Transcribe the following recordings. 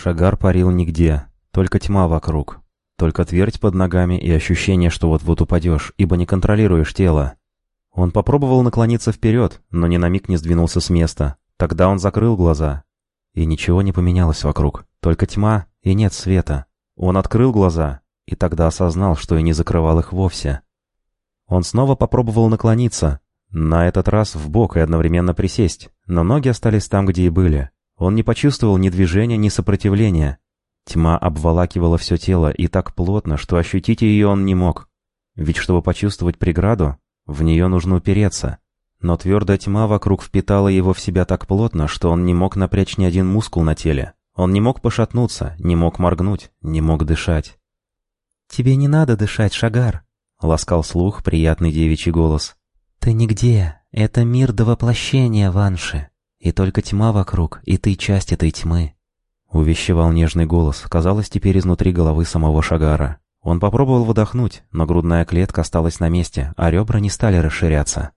Шагар парил нигде, только тьма вокруг. Только твердь под ногами и ощущение, что вот-вот упадешь, ибо не контролируешь тело. Он попробовал наклониться вперед, но ни на миг не сдвинулся с места. Тогда он закрыл глаза. И ничего не поменялось вокруг, только тьма и нет света. Он открыл глаза и тогда осознал, что и не закрывал их вовсе. Он снова попробовал наклониться, на этот раз в бок и одновременно присесть, но ноги остались там, где и были. Он не почувствовал ни движения, ни сопротивления. Тьма обволакивала все тело и так плотно, что ощутить ее он не мог. Ведь чтобы почувствовать преграду, в нее нужно упереться. Но твердая тьма вокруг впитала его в себя так плотно, что он не мог напрячь ни один мускул на теле. Он не мог пошатнуться, не мог моргнуть, не мог дышать. «Тебе не надо дышать, Шагар», — ласкал слух приятный девичий голос. «Ты нигде. Это мир до воплощения, Ванши. И только тьма вокруг, и ты часть этой тьмы». Увещевал нежный голос, казалось, теперь изнутри головы самого Шагара. Он попробовал выдохнуть, но грудная клетка осталась на месте, а ребра не стали расширяться.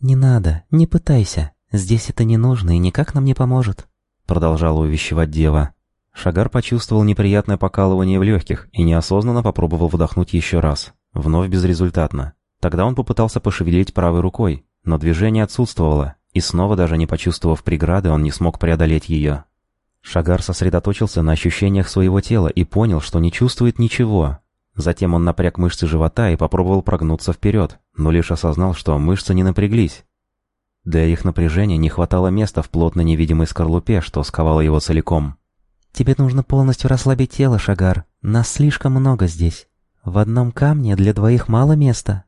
«Не надо, не пытайся. Здесь это не нужно и никак нам не поможет», — продолжала увещевать дева. Шагар почувствовал неприятное покалывание в легких и неосознанно попробовал вдохнуть еще раз. Вновь безрезультатно. Тогда он попытался пошевелить правой рукой, но движение отсутствовало, и снова даже не почувствовав преграды, он не смог преодолеть ее. Шагар сосредоточился на ощущениях своего тела и понял, что не чувствует ничего. Затем он напряг мышцы живота и попробовал прогнуться вперед, но лишь осознал, что мышцы не напряглись. Для их напряжения не хватало места в плотно невидимой скорлупе, что сковало его целиком. «Тебе нужно полностью расслабить тело, Шагар. Нас слишком много здесь. В одном камне для двоих мало места».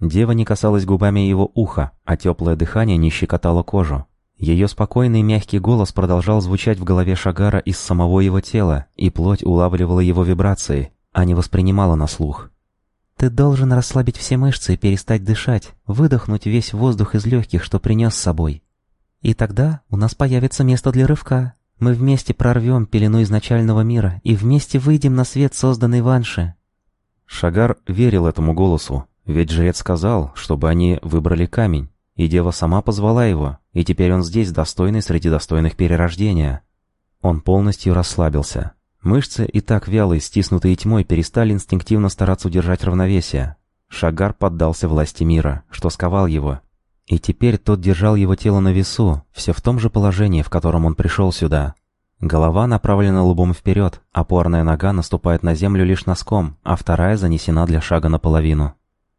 Дева не касалась губами его уха, а теплое дыхание не щекотало кожу. Ее спокойный мягкий голос продолжал звучать в голове Шагара из самого его тела, и плоть улавливала его вибрации, а не воспринимала на слух. «Ты должен расслабить все мышцы и перестать дышать, выдохнуть весь воздух из легких, что принес с собой. И тогда у нас появится место для рывка. Мы вместе прорвем пелену изначального мира и вместе выйдем на свет, созданный Ванши». Шагар верил этому голосу, ведь жрец сказал, чтобы они выбрали камень, и дева сама позвала его, и теперь он здесь, достойный среди достойных перерождения. Он полностью расслабился. Мышцы, и так вялые, стиснутые тьмой, перестали инстинктивно стараться удержать равновесие. Шагар поддался власти мира, что сковал его. И теперь тот держал его тело на весу, все в том же положении, в котором он пришел сюда. Голова направлена лбом вперед, опорная нога наступает на землю лишь носком, а вторая занесена для шага наполовину.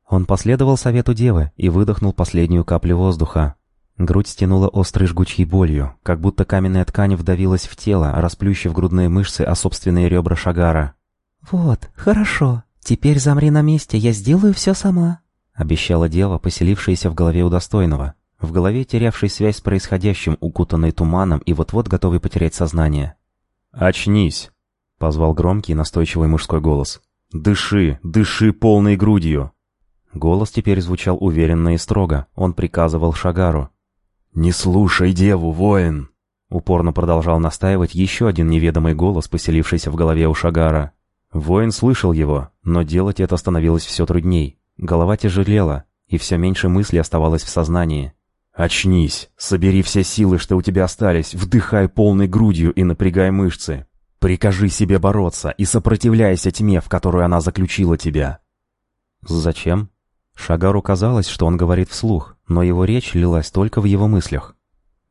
Он последовал совету девы и выдохнул последнюю каплю воздуха. Грудь стянула острой жгучей болью, как будто каменная ткань вдавилась в тело, расплющив грудные мышцы о собственные ребра Шагара. «Вот, хорошо. Теперь замри на месте, я сделаю все сама», — обещала дева, поселившаяся в голове удостойного. В голове терявший связь с происходящим, укутанной туманом и вот-вот готовый потерять сознание. «Очнись!» — позвал громкий настойчивый мужской голос. «Дыши, дыши полной грудью!» Голос теперь звучал уверенно и строго. Он приказывал Шагару. «Не слушай деву, воин!» Упорно продолжал настаивать еще один неведомый голос, поселившийся в голове у Шагара. Воин слышал его, но делать это становилось все трудней. Голова тяжелела, и все меньше мысли оставалось в сознании. «Очнись! Собери все силы, что у тебя остались, вдыхай полной грудью и напрягай мышцы. Прикажи себе бороться и сопротивляйся тьме, в которую она заключила тебя». «Зачем?» Шагару казалось, что он говорит вслух, но его речь лилась только в его мыслях.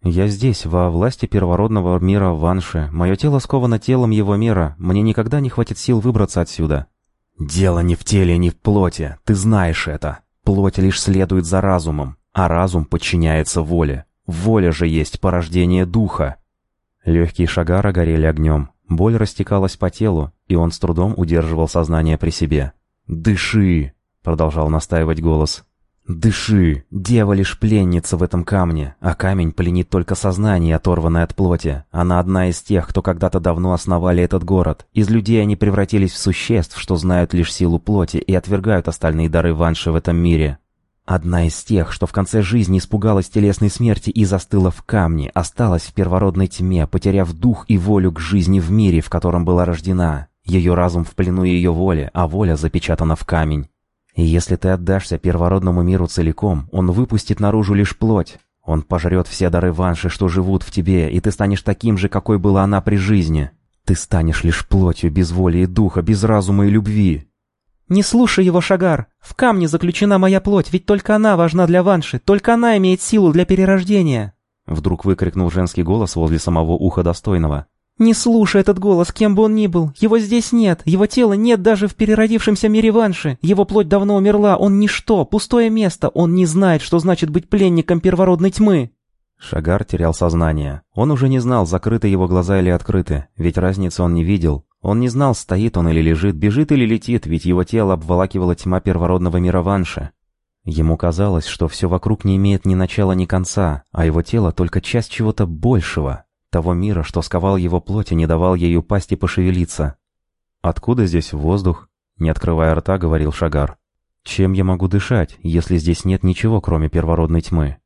«Я здесь, во власти первородного мира Ванши. Мое тело сковано телом его мира. Мне никогда не хватит сил выбраться отсюда». «Дело не в теле, не в плоти. Ты знаешь это. Плоть лишь следует за разумом, а разум подчиняется воле. Воля же есть порождение духа». Легкие Шагара горели огнем. Боль растекалась по телу, и он с трудом удерживал сознание при себе. «Дыши!» Продолжал настаивать голос. «Дыши! Дева лишь пленница в этом камне, а камень пленит только сознание, оторванное от плоти. Она одна из тех, кто когда-то давно основали этот город. Из людей они превратились в существ, что знают лишь силу плоти и отвергают остальные дары ванши в этом мире. Одна из тех, что в конце жизни испугалась телесной смерти и застыла в камне, осталась в первородной тьме, потеряв дух и волю к жизни в мире, в котором была рождена. Ее разум в плену ее воли, а воля запечатана в камень. И если ты отдашься первородному миру целиком, он выпустит наружу лишь плоть. Он пожрет все дары ванши, что живут в тебе, и ты станешь таким же, какой была она при жизни. Ты станешь лишь плотью без воли и духа, без разума и любви. «Не слушай его, Шагар! В камне заключена моя плоть, ведь только она важна для Ванши, только она имеет силу для перерождения!» Вдруг выкрикнул женский голос возле самого уха достойного. «Не слушай этот голос, кем бы он ни был. Его здесь нет, его тела нет даже в переродившемся мире Ванши. Его плоть давно умерла, он ничто, пустое место, он не знает, что значит быть пленником первородной тьмы». Шагар терял сознание. Он уже не знал, закрыты его глаза или открыты, ведь разницы он не видел. Он не знал, стоит он или лежит, бежит или летит, ведь его тело обволакивала тьма первородного мира Ванши. Ему казалось, что все вокруг не имеет ни начала, ни конца, а его тело только часть чего-то большего, того мира, что сковал его плоть и не давал ей упасть и пошевелиться. «Откуда здесь воздух?» — не открывая рта, говорил Шагар. «Чем я могу дышать, если здесь нет ничего, кроме первородной тьмы?»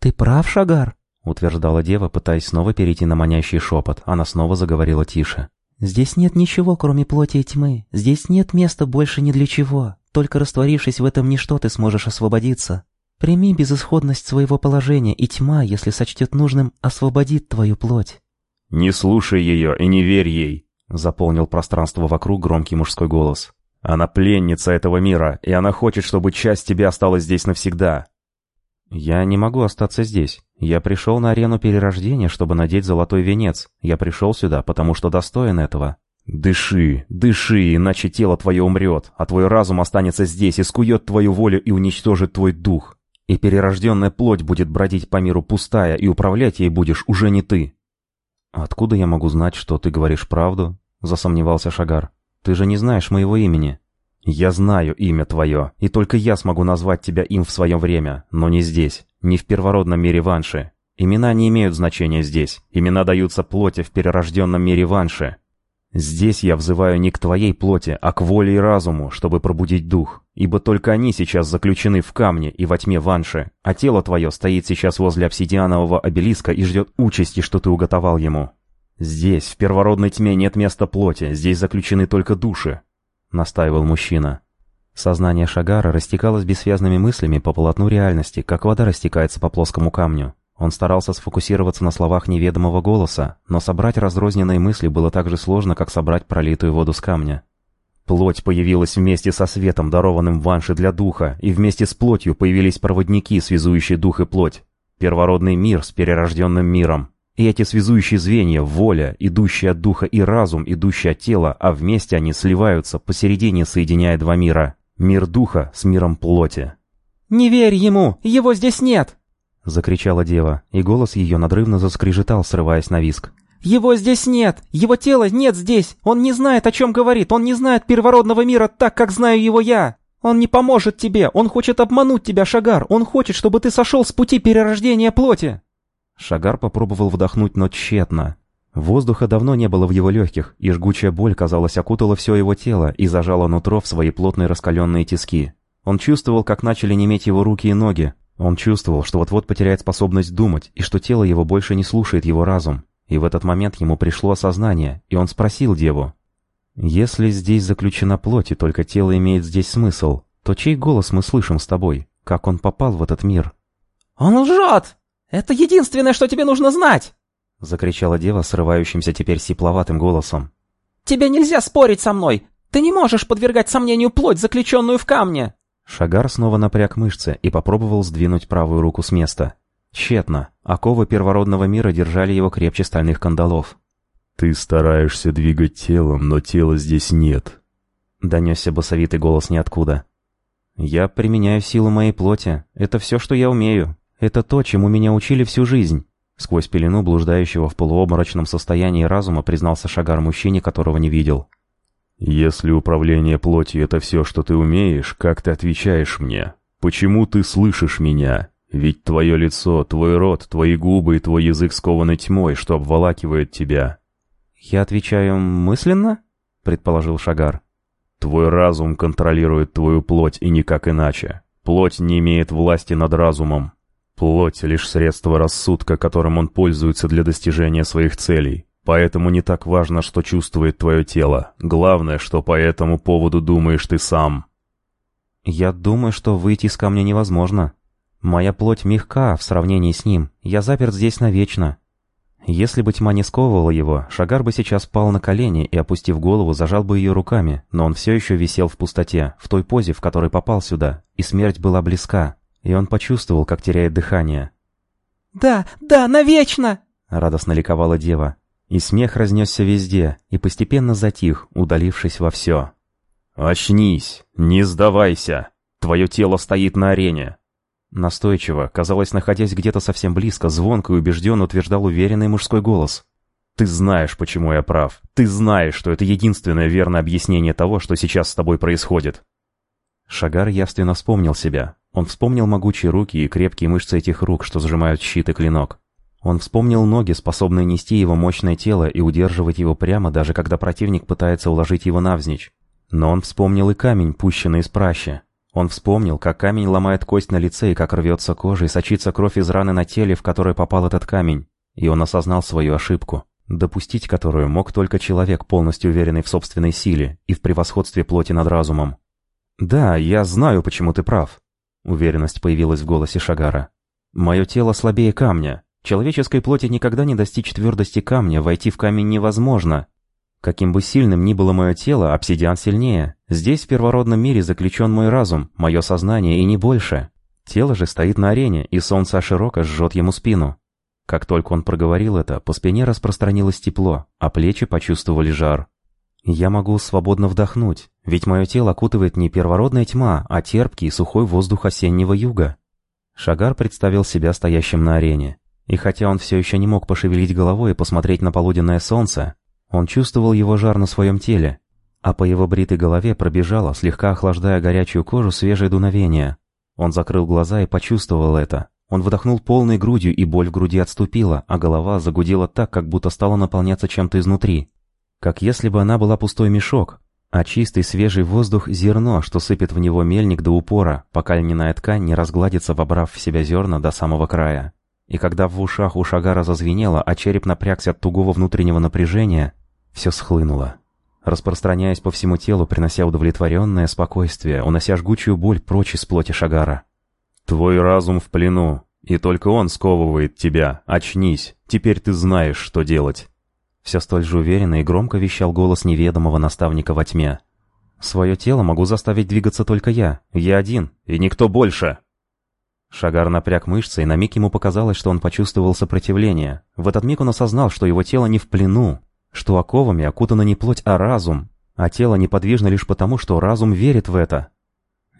«Ты прав, Шагар», — утверждала дева, пытаясь снова перейти на манящий шепот. Она снова заговорила тише. Здесь нет ничего, кроме плоти и тьмы. Здесь нет места больше ни для чего. Только растворившись в этом ничто, ты сможешь освободиться. Прими безысходность своего положения, и тьма, если сочтет нужным, освободит твою плоть». «Не слушай ее и не верь ей», — заполнил пространство вокруг громкий мужской голос. «Она пленница этого мира, и она хочет, чтобы часть тебя осталась здесь навсегда. «Я не могу остаться здесь. Я пришел на арену перерождения, чтобы надеть золотой венец. Я пришел сюда, потому что достоин этого». «Дыши, дыши, иначе тело твое умрет, а твой разум останется здесь и скует твою волю и уничтожит твой дух. И перерожденная плоть будет бродить по миру пустая, и управлять ей будешь уже не ты». «Откуда я могу знать, что ты говоришь правду?» — засомневался Шагар. «Ты же не знаешь моего имени». «Я знаю имя твое, и только я смогу назвать тебя им в свое время, но не здесь, не в первородном мире Ванши. Имена не имеют значения здесь, имена даются плоти в перерожденном мире Ванши. Здесь я взываю не к твоей плоти, а к воле и разуму, чтобы пробудить дух, ибо только они сейчас заключены в камне и во тьме Ванши, а тело твое стоит сейчас возле обсидианового обелиска и ждет участи, что ты уготовал ему. Здесь, в первородной тьме, нет места плоти, здесь заключены только души, — настаивал мужчина. Сознание Шагара растекалось бессвязными мыслями по полотну реальности, как вода растекается по плоскому камню. Он старался сфокусироваться на словах неведомого голоса, но собрать разрозненные мысли было так же сложно, как собрать пролитую воду с камня. Плоть появилась вместе со светом, дарованным Ванши для духа, и вместе с плотью появились проводники, связующие дух и плоть. Первородный мир с перерожденным миром. И эти связующие звенья — воля, идущая от духа, и разум, идущий от тела, а вместе они сливаются, посередине соединяя два мира. Мир духа с миром плоти. «Не верь ему! Его здесь нет!» — закричала дева, и голос ее надрывно заскрежетал, срываясь на виск. «Его здесь нет! Его тела нет здесь! Он не знает, о чем говорит! Он не знает первородного мира так, как знаю его я! Он не поможет тебе! Он хочет обмануть тебя, Шагар! Он хочет, чтобы ты сошел с пути перерождения плоти!» Шагар попробовал вдохнуть, но тщетно. Воздуха давно не было в его легких, и жгучая боль, казалось, окутала все его тело и зажала нутро в свои плотные раскаленные тиски. Он чувствовал, как начали неметь его руки и ноги. Он чувствовал, что вот-вот потеряет способность думать, и что тело его больше не слушает его разум. И в этот момент ему пришло осознание, и он спросил деву. «Если здесь заключена плоть, и только тело имеет здесь смысл, то чей голос мы слышим с тобой? Как он попал в этот мир?» «Он лжет!» «Это единственное, что тебе нужно знать!» — закричала дева срывающимся теперь сипловатым голосом. «Тебе нельзя спорить со мной! Ты не можешь подвергать сомнению плоть, заключенную в камне!» Шагар снова напряг мышцы и попробовал сдвинуть правую руку с места. Тщетно. Оковы первородного мира держали его крепче стальных кандалов. «Ты стараешься двигать телом, но тела здесь нет», — донесся басовитый голос ниоткуда. «Я применяю силу моей плоти. Это все, что я умею. Это то, чему меня учили всю жизнь. Сквозь пелену блуждающего в полуобморочном состоянии разума признался Шагар мужчине, которого не видел. «Если управление плотью — это все, что ты умеешь, как ты отвечаешь мне? Почему ты слышишь меня? Ведь твое лицо, твой рот, твои губы и твой язык скованы тьмой, что обволакивает тебя». «Я отвечаю мысленно?» — предположил Шагар. «Твой разум контролирует твою плоть и никак иначе. Плоть не имеет власти над разумом. Плоть — лишь средство рассудка, которым он пользуется для достижения своих целей. Поэтому не так важно, что чувствует твое тело. Главное, что по этому поводу думаешь ты сам. Я думаю, что выйти из камня невозможно. Моя плоть мягка в сравнении с ним. Я заперт здесь навечно. Если бы тьма не сковывала его, Шагар бы сейчас пал на колени и, опустив голову, зажал бы ее руками, но он все еще висел в пустоте, в той позе, в которой попал сюда, и смерть была близка, и он почувствовал, как теряет дыхание. «Да, да, навечно!» — радостно ликовала дева. И смех разнесся везде, и постепенно затих, удалившись во все. «Очнись! Не сдавайся! Твое тело стоит на арене!» Настойчиво, казалось, находясь где-то совсем близко, звонко и убежденно утверждал уверенный мужской голос. «Ты знаешь, почему я прав. Ты знаешь, что это единственное верное объяснение того, что сейчас с тобой происходит». Шагар явственно вспомнил себя. Он вспомнил могучие руки и крепкие мышцы этих рук, что сжимают щит и клинок. Он вспомнил ноги, способные нести его мощное тело и удерживать его прямо, даже когда противник пытается уложить его навзничь. Но он вспомнил и камень, пущенный из пращи. Он вспомнил, как камень ломает кость на лице и как рвется кожа и сочится кровь из раны на теле, в которой попал этот камень. И он осознал свою ошибку, допустить которую мог только человек, полностью уверенный в собственной силе и в превосходстве плоти над разумом. «Да, я знаю, почему ты прав», — уверенность появилась в голосе Шагара. «Мое тело слабее камня. Человеческой плоти никогда не достичь твердости камня, войти в камень невозможно, Каким бы сильным ни было мое тело, обсидиан сильнее. Здесь, в первородном мире, заключен мой разум, мое сознание и не больше. Тело же стоит на арене, и солнце широко жжет ему спину. Как только он проговорил это, по спине распространилось тепло, а плечи почувствовали жар. Я могу свободно вдохнуть, ведь мое тело окутывает не первородная тьма, а терпкий и сухой воздух осеннего юга. Шагар представил себя стоящим на арене. И хотя он все еще не мог пошевелить головой и посмотреть на полуденное солнце, он чувствовал его жар на своем теле, а по его бритой голове пробежало, слегка охлаждая горячую кожу, свежее дуновение. Он закрыл глаза и почувствовал это. Он вдохнул полной грудью, и боль в груди отступила, а голова загудела так, как будто стала наполняться чем-то изнутри. Как если бы она была пустой мешок, а чистый свежий воздух — зерно, что сыпет в него мельник до упора, пока льняная ткань не разгладится, вобрав в себя зерна до самого края. И когда в ушах у Шагара зазвенело, а череп напрягся от тугого внутреннего напряжения, все схлынуло. Распространяясь по всему телу, принося удовлетворенное спокойствие, унося жгучую боль прочь из плоти Шагара. «Твой разум в плену, и только он сковывает тебя. Очнись, теперь ты знаешь, что делать». Все столь же уверенно и громко вещал голос неведомого наставника во тьме. «Свое тело могу заставить двигаться только я. Я один, и никто больше!» Шагар напряг мышцы, и на миг ему показалось, что он почувствовал сопротивление. В этот миг он осознал, что его тело не в плену, что оковами окутана не плоть, а разум, а тело неподвижно лишь потому, что разум верит в это.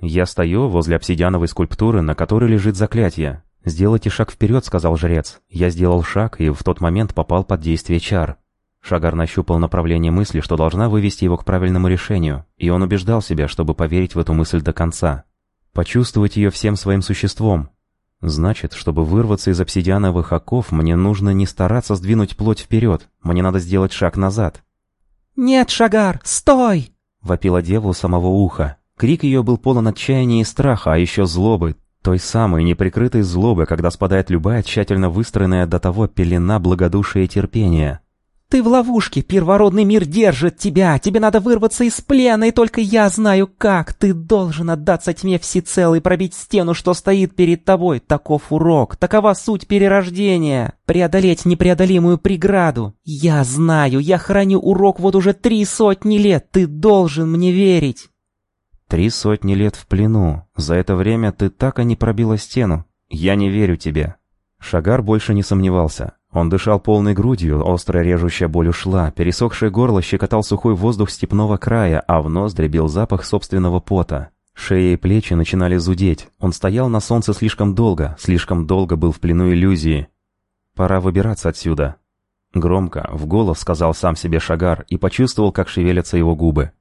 «Я стою возле обсидиановой скульптуры, на которой лежит заклятие. «Сделайте шаг вперед», — сказал жрец. Я сделал шаг и в тот момент попал под действие чар. Шагар нащупал направление мысли, что должна вывести его к правильному решению, и он убеждал себя, чтобы поверить в эту мысль до конца. Почувствовать ее всем своим существом, Значит, чтобы вырваться из обсидиановых оков, мне нужно не стараться сдвинуть плоть вперед, мне надо сделать шаг назад. «Нет, Шагар, стой!» — вопила дева у самого уха. Крик ее был полон отчаяния и страха, а еще злобы, той самой неприкрытой злобы, когда спадает любая тщательно выстроенная до того пелена благодушия и терпения. Ты в ловушке, первородный мир держит тебя, тебе надо вырваться из плена, и только я знаю как. Ты должен отдаться тьме всецело и пробить стену, что стоит перед тобой. Таков урок, такова суть перерождения. Преодолеть непреодолимую преграду. Я знаю, я храню урок вот уже три сотни лет, ты должен мне верить. Три сотни лет в плену. За это время ты так и не пробила стену. Я не верю тебе. Шагар больше не сомневался. Он дышал полной грудью, острая режущая боль ушла, пересохшее горло щекотал сухой воздух степного края, а в нос дребил запах собственного пота. Шея и плечи начинали зудеть. Он стоял на солнце слишком долго, слишком долго был в плену иллюзии. «Пора выбираться отсюда». Громко, в голос сказал сам себе Шагар и почувствовал, как шевелятся его губы.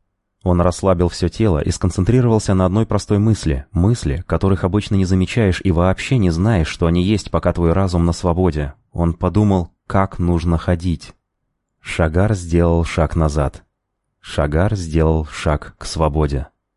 Он расслабил все тело и сконцентрировался на одной простой мысли, мысли, которых обычно не замечаешь и вообще не знаешь, что они есть, пока твой разум на свободе. Он подумал, как нужно ходить. Шагар сделал шаг назад. Шагар сделал шаг к свободе.